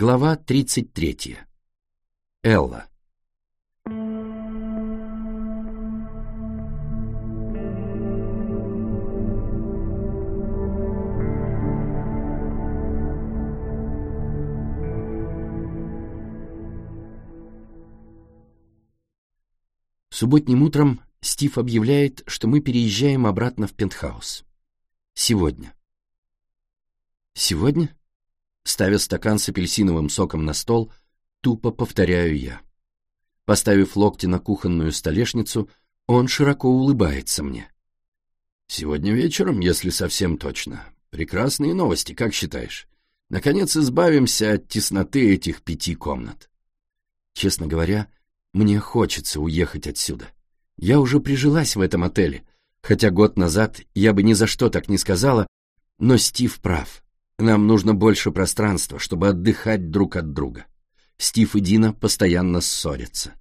Глава 33. Элла. Субботним утром Стив объявляет, что мы переезжаем обратно в пентхаус. Сегодня. Сегодня? Ставя стакан с апельсиновым соком на стол, тупо повторяю я. Поставив локти на кухонную столешницу, он широко улыбается мне. «Сегодня вечером, если совсем точно. Прекрасные новости, как считаешь? Наконец избавимся от тесноты этих пяти комнат». Честно говоря, мне хочется уехать отсюда. Я уже прижилась в этом отеле, хотя год назад я бы ни за что так не сказала, но Стив прав. Нам нужно больше пространства, чтобы отдыхать друг от друга. Стив и Дина постоянно ссорятся.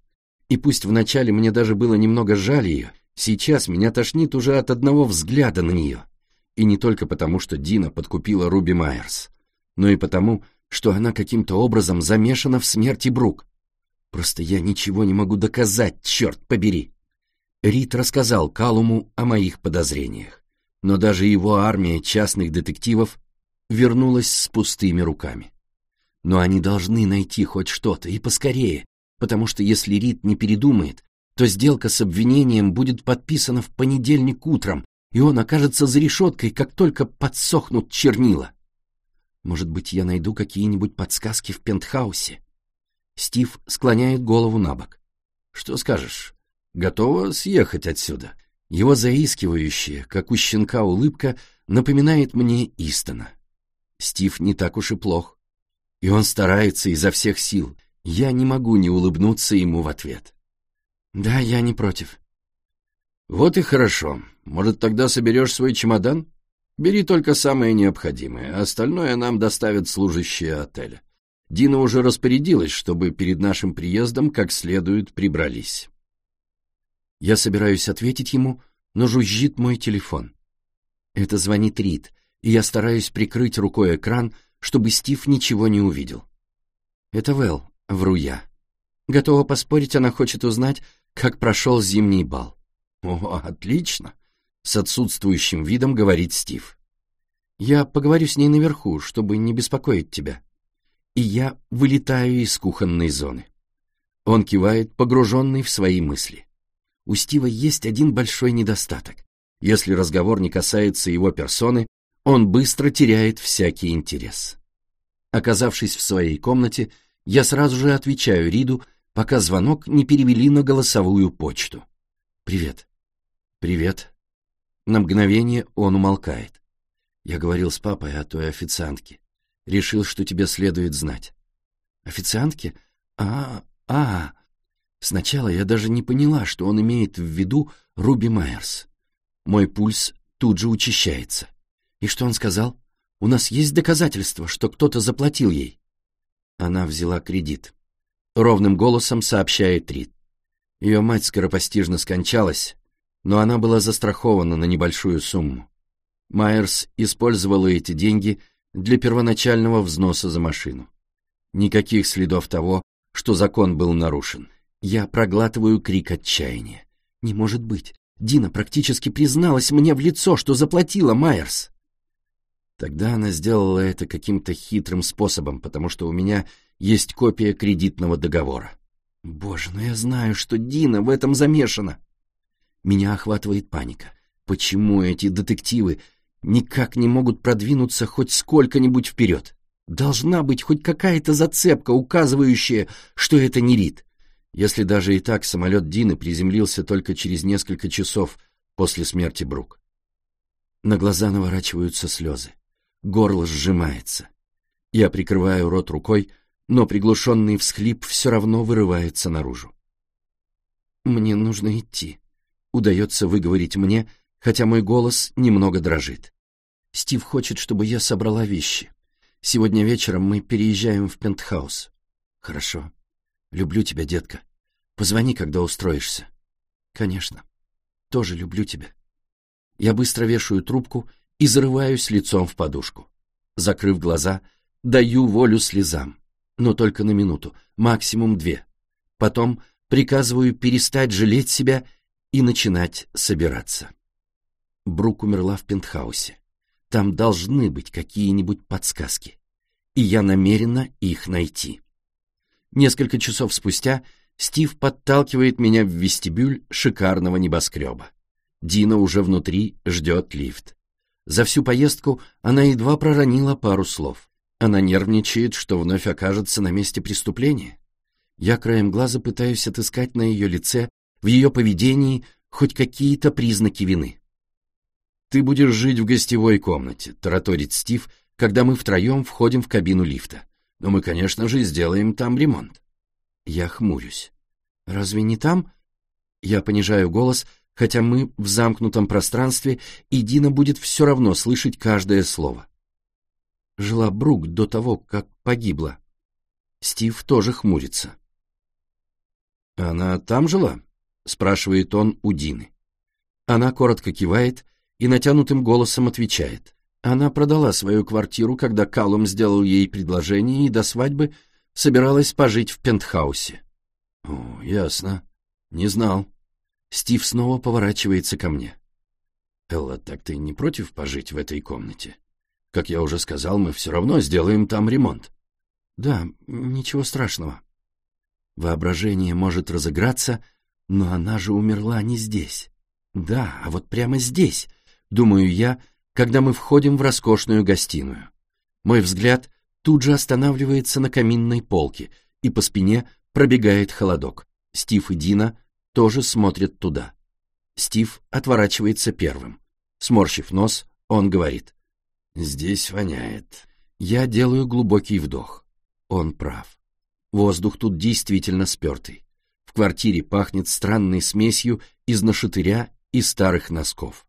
И пусть вначале мне даже было немного жаль ее, сейчас меня тошнит уже от одного взгляда на нее. И не только потому, что Дина подкупила Руби Майерс, но и потому, что она каким-то образом замешана в смерти Брук. Просто я ничего не могу доказать, черт побери. Рид рассказал Калуму о моих подозрениях, но даже его армия частных детективов вернулась с пустыми руками. Но они должны найти хоть что-то, и поскорее, потому что если Рид не передумает, то сделка с обвинением будет подписана в понедельник утром, и он окажется за решеткой, как только подсохнут чернила. Может быть, я найду какие-нибудь подсказки в пентхаусе? Стив склоняет голову на бок. Что скажешь? Готова съехать отсюда? Его заискивающая, как у щенка улыбка, напоминает мне Истона. Стив не так уж и плох. И он старается изо всех сил. Я не могу не улыбнуться ему в ответ. Да, я не против. Вот и хорошо. Может, тогда соберешь свой чемодан? Бери только самое необходимое, а остальное нам доставят служащие отеля. Дина уже распорядилась, чтобы перед нашим приездом как следует прибрались. Я собираюсь ответить ему, но жужжит мой телефон. Это звонит Рид, и я стараюсь прикрыть рукой экран, чтобы Стив ничего не увидел. Это Вэл, вру я. Готова поспорить, она хочет узнать, как прошел зимний бал. О, отлично! С отсутствующим видом говорит Стив. Я поговорю с ней наверху, чтобы не беспокоить тебя. И я вылетаю из кухонной зоны. Он кивает, погруженный в свои мысли. У Стива есть один большой недостаток. Если разговор не касается его персоны, он быстро теряет всякий интерес. Оказавшись в своей комнате, я сразу же отвечаю Риду, пока звонок не перевели на голосовую почту. «Привет». «Привет». На мгновение он умолкает. Я говорил с папой о той официантке. Решил, что тебе следует знать. «Официантке? А, а, Сначала я даже не поняла, что он имеет в виду Руби Майерс. Мой пульс тут же учащается. И что он сказал? У нас есть доказательства, что кто-то заплатил ей. Она взяла кредит. Ровным голосом сообщает Рид. Ее мать скоропостижно скончалась, но она была застрахована на небольшую сумму. Майерс использовала эти деньги для первоначального взноса за машину. Никаких следов того, что закон был нарушен. Я проглатываю крик отчаяния. Не может быть. Дина практически призналась мне в лицо, что заплатила Майерс. Тогда она сделала это каким-то хитрым способом, потому что у меня есть копия кредитного договора. Боже, но я знаю, что Дина в этом замешана. Меня охватывает паника. Почему эти детективы никак не могут продвинуться хоть сколько-нибудь вперед? Должна быть хоть какая-то зацепка, указывающая, что это не Рид. Если даже и так самолет Дины приземлился только через несколько часов после смерти Брук. На глаза наворачиваются слезы. Горло сжимается. Я прикрываю рот рукой, но приглушенный всхлип все равно вырывается наружу. «Мне нужно идти», — удается выговорить мне, хотя мой голос немного дрожит. Стив хочет, чтобы я собрала вещи. Сегодня вечером мы переезжаем в пентхаус. Хорошо. Люблю тебя, детка. Позвони, когда устроишься. Конечно. Тоже люблю тебя. Я быстро вешаю трубку и зарываюсь лицом в подушку. Закрыв глаза, даю волю слезам. но только на минуту, максимум две. Потом приказываю перестать жалеть себя и начинать собираться. Брук умерла в пентхаусе. Там должны быть какие-нибудь подсказки. И я намерена их найти. Несколько часов спустя Стив подталкивает меня в вестибюль шикарного небоскреба. Дина уже внутри ждет лифт. За всю поездку она едва проронила пару слов. Она нервничает, что вновь окажется на месте преступления. Я краем глаза пытаюсь отыскать на ее лице, в ее поведении, хоть какие-то признаки вины. «Ты будешь жить в гостевой комнате», — тараторит Стив, когда мы втроем входим в кабину лифта. «Но мы, конечно же, сделаем там ремонт». Я хмурюсь. «Разве не там?» Я понижаю голос, хотя мы в замкнутом пространстве, и Дина будет все равно слышать каждое слово. Жила Брук до того, как погибла. Стив тоже хмурится. «Она там жила?» — спрашивает он у Дины. Она коротко кивает и натянутым голосом отвечает. Она продала свою квартиру, когда Калум сделал ей предложение и до свадьбы собиралась пожить в пентхаусе. «О, ясно. Не знал». Стив снова поворачивается ко мне. «Элла, так ты не против пожить в этой комнате? Как я уже сказал, мы все равно сделаем там ремонт». «Да, ничего страшного», Воображение может разыграться, но она же умерла не здесь. Да, а вот прямо здесь, думаю я, когда мы входим в роскошную гостиную. Мой взгляд тут же останавливается на каминной полке, и по спине пробегает холодок. Стив и Дина тоже смотрят туда. Стив отворачивается первым. Сморщив нос, он говорит. «Здесь воняет». Я делаю глубокий вдох. Он прав. Воздух тут действительно спертый. В квартире пахнет странной смесью из нашатыря и старых носков.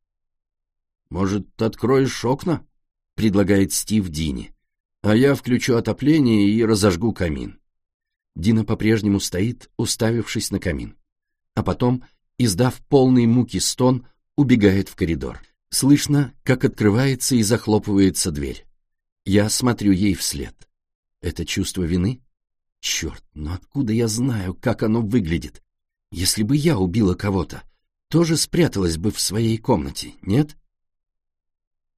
«Может, откроешь окна?» — предлагает Стив Дине. «А я включу отопление и разожгу камин». Дина по-прежнему стоит, уставившись на камин. А потом, издав полный муки стон, убегает в коридор. Слышно, как открывается и захлопывается дверь. Я смотрю ей вслед. Это чувство вины? Черт, но откуда я знаю, как оно выглядит? Если бы я убила кого-то, тоже спряталась бы в своей комнате, нет?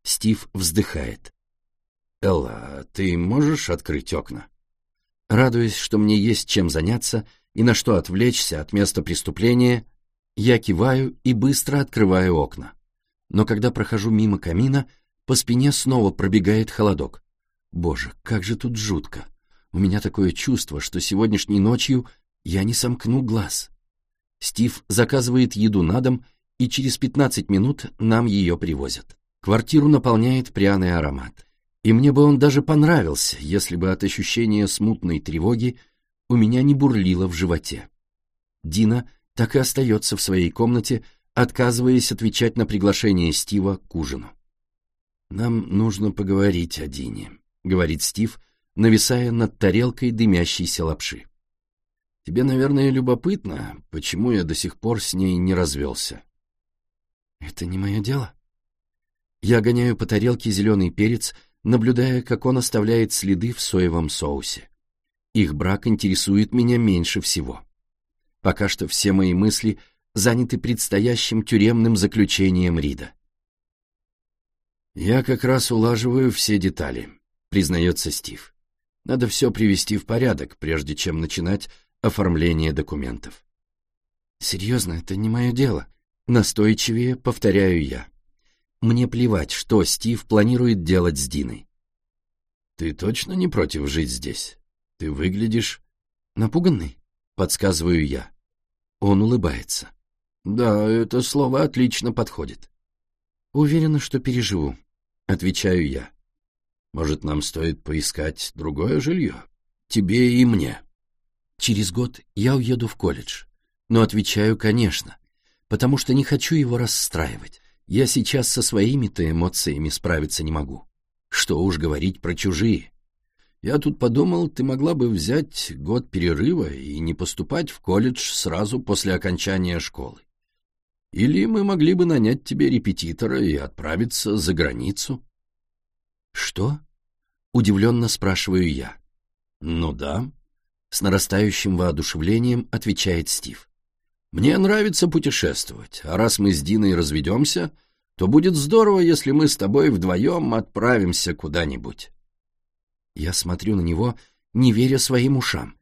Стив вздыхает. «Элла, ты можешь открыть окна?» Радуясь, что мне есть чем заняться и на что отвлечься от места преступления, я киваю и быстро открываю окна. Но когда прохожу мимо камина, по спине снова пробегает холодок. Боже, как же тут жутко. У меня такое чувство, что сегодняшней ночью я не сомкну глаз. Стив заказывает еду на дом, и через 15 минут нам ее привозят. Квартиру наполняет пряный аромат. И мне бы он даже понравился, если бы от ощущения смутной тревоги у меня не бурлило в животе. Дина так и остается в своей комнате, отказываясь отвечать на приглашение Стива к ужину. «Нам нужно поговорить о Дине», — говорит Стив, нависая над тарелкой дымящейся лапши. Тебе, наверное, любопытно, почему я до сих пор с ней не развелся. Это не мое дело. Я гоняю по тарелке зеленый перец, наблюдая, как он оставляет следы в соевом соусе. Их брак интересует меня меньше всего. Пока что все мои мысли заняты предстоящим тюремным заключением Рида. «Я как раз улаживаю все детали», — признается Стив. Надо все привести в порядок, прежде чем начинать оформление документов. Серьезно, это не мое дело. Настойчивее повторяю я. Мне плевать, что Стив планирует делать с Диной. Ты точно не против жить здесь? Ты выглядишь... Напуганный? Подсказываю я. Он улыбается. Да, это слово отлично подходит. Уверена, что переживу. Отвечаю я. Может, нам стоит поискать другое жилье? Тебе и мне. Через год я уеду в колледж. Но отвечаю, конечно, потому что не хочу его расстраивать. Я сейчас со своими-то эмоциями справиться не могу. Что уж говорить про чужие. Я тут подумал, ты могла бы взять год перерыва и не поступать в колледж сразу после окончания школы. Или мы могли бы нанять тебе репетитора и отправиться за границу. «Что?» — удивленно спрашиваю я. Ну да, с нарастающим воодушевлением отвечает Стив. Мне нравится путешествовать, а раз мы с Диной разведемся, то будет здорово, если мы с тобой вдвоем отправимся куда-нибудь. Я смотрю на него, не веря своим ушам.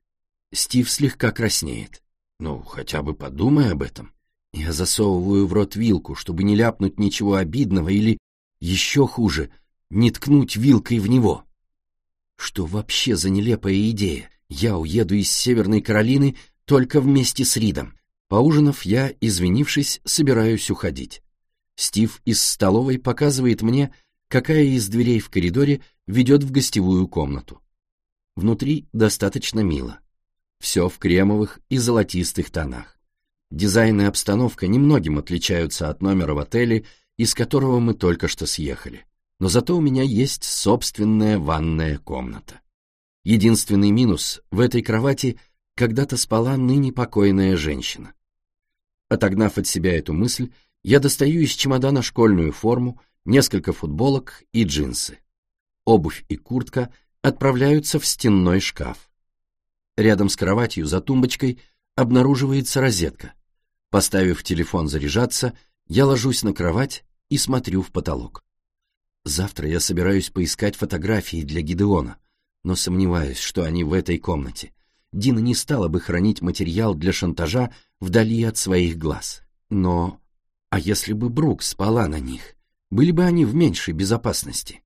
Стив слегка краснеет. Ну, хотя бы подумай об этом. Я засовываю в рот вилку, чтобы не ляпнуть ничего обидного или, еще хуже, не ткнуть вилкой в него. Что вообще за нелепая идея? Я уеду из Северной Каролины только вместе с Ридом. Поужинав, я, извинившись, собираюсь уходить. Стив из столовой показывает мне, какая из дверей в коридоре ведет в гостевую комнату. Внутри достаточно мило. Все в кремовых и золотистых тонах. Дизайн и обстановка немногим отличаются от номера в отеле, из которого мы только что съехали. Но зато у меня есть собственная ванная комната. Единственный минус — в этой кровати когда-то спала ныне покойная женщина. Отогнав от себя эту мысль, я достаю из чемодана школьную форму, несколько футболок и джинсы. Обувь и куртка отправляются в стенной шкаф. Рядом с кроватью за тумбочкой обнаруживается розетка. Поставив телефон заряжаться, я ложусь на кровать и смотрю в потолок. Завтра я собираюсь поискать фотографии для Гидеона, но сомневаюсь, что они в этой комнате. Дина не стала бы хранить материал для шантажа вдали от своих глаз. Но... А если бы Брук спала на них? Были бы они в меньшей безопасности?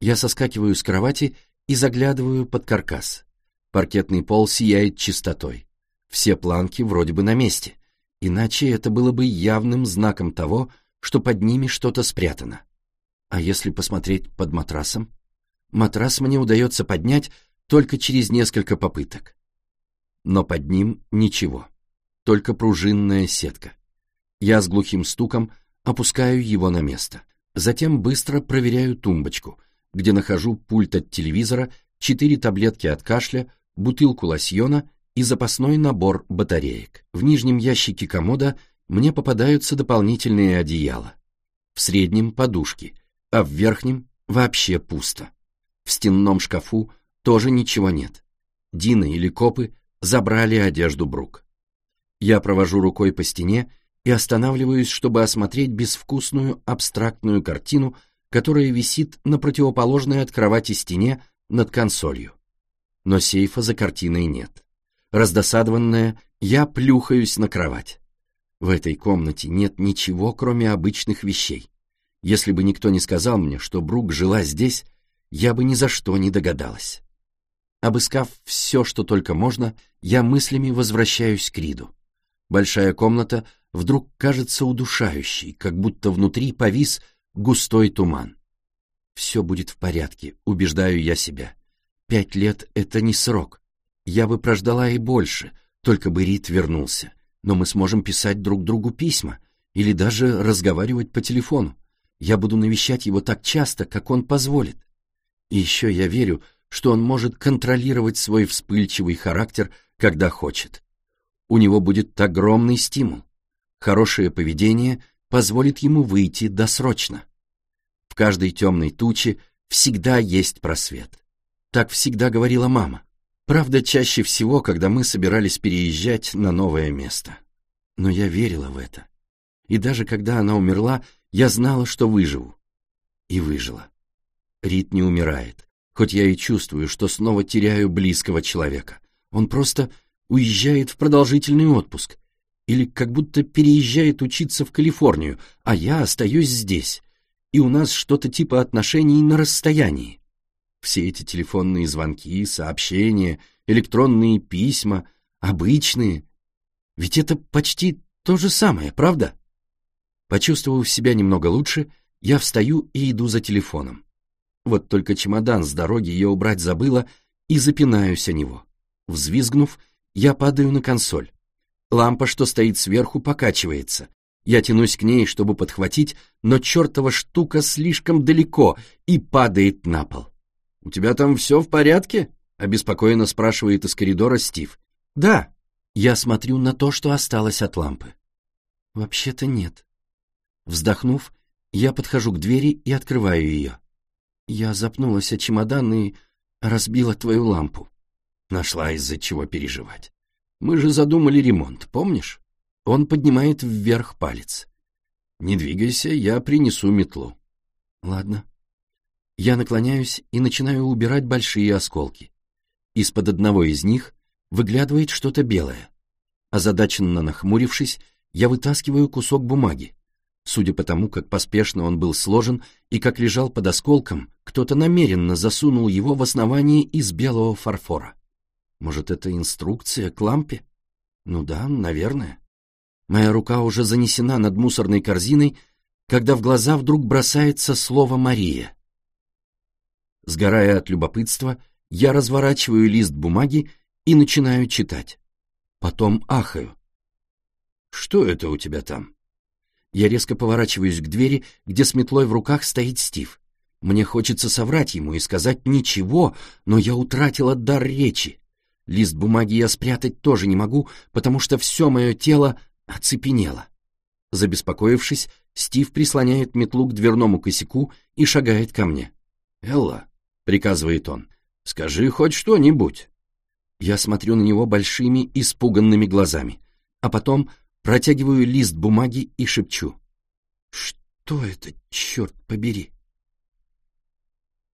Я соскакиваю с кровати и заглядываю под каркас. Паркетный пол сияет чистотой. Все планки вроде бы на месте. Иначе это было бы явным знаком того, что под ними что-то спрятано. А если посмотреть под матрасом? Матрас мне удается поднять только через несколько попыток. Но под ним ничего, только пружинная сетка. Я с глухим стуком опускаю его на место. Затем быстро проверяю тумбочку, где нахожу пульт от телевизора, четыре таблетки от кашля, бутылку лосьона и запасной набор батареек. В нижнем ящике комода мне попадаются дополнительные одеяла. В среднем — подушки, а в верхнем вообще пусто. В стенном шкафу тоже ничего нет. Дина или копы забрали одежду Брук. Я провожу рукой по стене и останавливаюсь, чтобы осмотреть безвкусную абстрактную картину, которая висит на противоположной от кровати стене над консолью. Но сейфа за картиной нет. Раздосадованная, я плюхаюсь на кровать. В этой комнате нет ничего, кроме обычных вещей. Если бы никто не сказал мне, что Брук жила здесь, я бы ни за что не догадалась. Обыскав все, что только можно, я мыслями возвращаюсь к Риду. Большая комната вдруг кажется удушающей, как будто внутри повис густой туман. Все будет в порядке, убеждаю я себя. Пять лет — это не срок. Я бы прождала и больше, только бы Рид вернулся. Но мы сможем писать друг другу письма или даже разговаривать по телефону. Я буду навещать его так часто, как он позволит. И еще я верю, что он может контролировать свой вспыльчивый характер, когда хочет. У него будет огромный стимул. Хорошее поведение позволит ему выйти досрочно. В каждой темной туче всегда есть просвет. Так всегда говорила мама. Правда, чаще всего, когда мы собирались переезжать на новое место. Но я верила в это. И даже когда она умерла, я знала, что выживу. И выжила. Рит не умирает хоть я и чувствую, что снова теряю близкого человека. Он просто уезжает в продолжительный отпуск. Или как будто переезжает учиться в Калифорнию, а я остаюсь здесь. И у нас что-то типа отношений на расстоянии. Все эти телефонные звонки, сообщения, электронные письма, обычные. Ведь это почти то же самое, правда? Почувствовав себя немного лучше, я встаю и иду за телефоном. Вот только чемодан с дороги я убрать забыла и запинаюсь о него. Взвизгнув, я падаю на консоль. Лампа, что стоит сверху, покачивается. Я тянусь к ней, чтобы подхватить, но чертова штука слишком далеко и падает на пол. «У тебя там все в порядке?» — обеспокоенно спрашивает из коридора Стив. «Да». Я смотрю на то, что осталось от лампы. «Вообще-то нет». Вздохнув, я подхожу к двери и открываю ее. Я запнулась о чемодан и разбила твою лампу. Нашла из-за чего переживать. Мы же задумали ремонт, помнишь? Он поднимает вверх палец. Не двигайся, я принесу метлу. Ладно. Я наклоняюсь и начинаю убирать большие осколки. Из-под одного из них выглядывает что-то белое. Озадаченно нахмурившись, я вытаскиваю кусок бумаги. Судя по тому, как поспешно он был сложен и как лежал под осколком, кто-то намеренно засунул его в основание из белого фарфора. Может, это инструкция к лампе? Ну да, наверное. Моя рука уже занесена над мусорной корзиной, когда в глаза вдруг бросается слово «Мария». Сгорая от любопытства, я разворачиваю лист бумаги и начинаю читать. Потом ахаю. «Что это у тебя там?» Я резко поворачиваюсь к двери, где с метлой в руках стоит Стив. Мне хочется соврать ему и сказать ничего, но я утратила дар речи. Лист бумаги я спрятать тоже не могу, потому что все мое тело оцепенело. Забеспокоившись, Стив прислоняет метлу к дверному косяку и шагает ко мне. «Элла», — приказывает он, — «скажи хоть что-нибудь». Я смотрю на него большими, испуганными глазами, а потом Протягиваю лист бумаги и шепчу. «Что это, черт побери?»